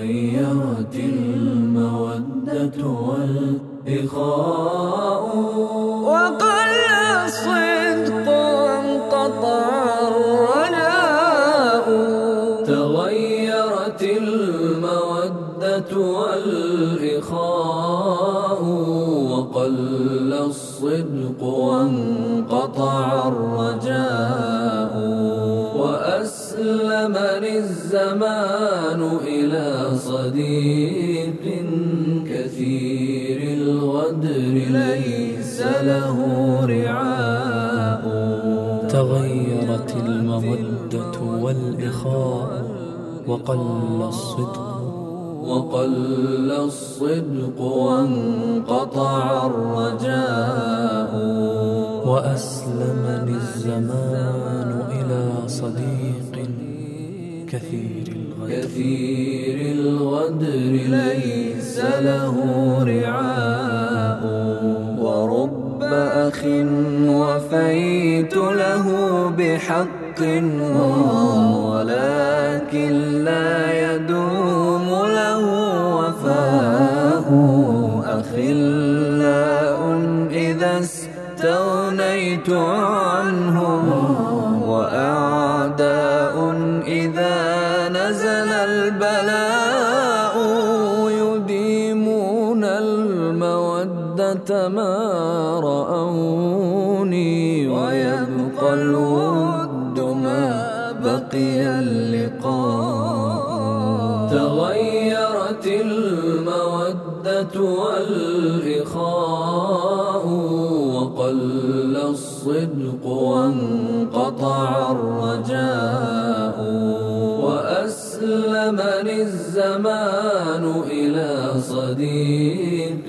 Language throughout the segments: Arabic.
تغيرت المودة والإخاء. وقل الصدق وانقطع الرجاء تغيرت المودة والإخاء. وقل الصدق وانقطع الرجاء. وأسلمني الزمان إلى صديق كثير الغدر ليس له رعاء. تغيرت المودة والإخاء وقل الصدق. وقل الصدق وانقطع الرجاء. وأسلمني الزمان إلى صديق كثير الغدر. كثير الغدر ليس له رعاء ورب أخ وفيت له بحق ولكن لا يدوم له وفاء. أخلاء إذا استغنيت عنهم ما رأوني ويبقى الود ما بقي اللقاء. تغيرت المودة والإخاء وقل الصدق وانقطع الرجاء. وأسلمني الزمان إلى صديق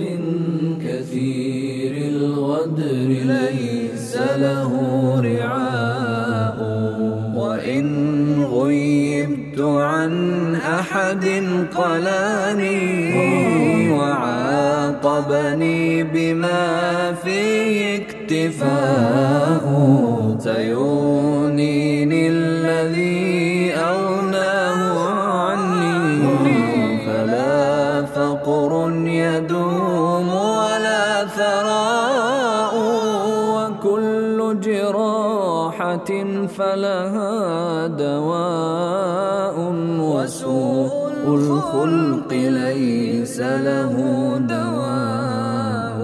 كثير الغدر ليس له رعاء. وإن غيبت عن أحد قلاني وعاقبني بما فيه اكتفاء. سيغنيني الذي وكل جراحة فلها دواء وسوء الخلق ليس له دواء.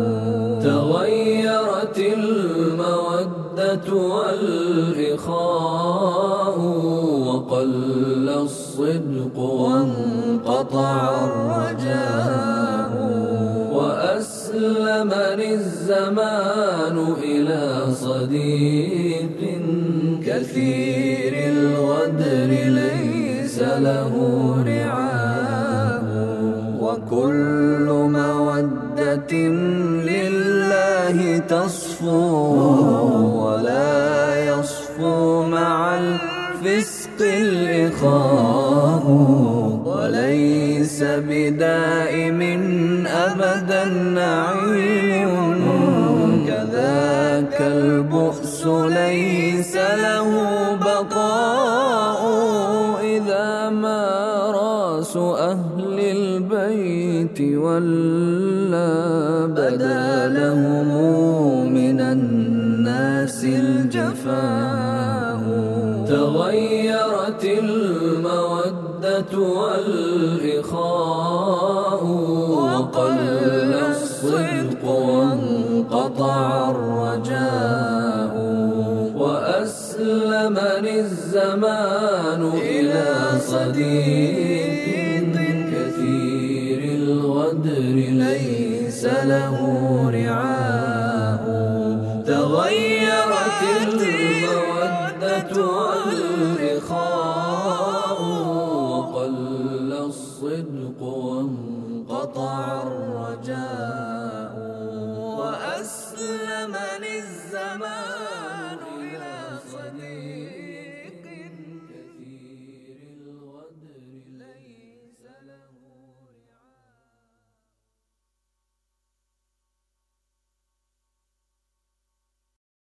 تغيرت المودة والإخاء وقل الصدق وانقطع الرجاء. وأسلمني الزمان إلى صديق كثير الغدر ليس له رعاء وكل مودة لله تصفو ولا يصفو مع الفسق الإخاء وليس بدائم أبدا نعيم. كذاك البؤس ليس له بقاء. إذا ما راس أهل البيت ولا بدا والإخاء وقل الصدق وانقطع الرجاء وأسلمني الزمان إلى صديق كثير الغدر ليس له رعاء تغيرت المودة والإخاء الرزق وانقطع الرزق